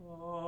Oh.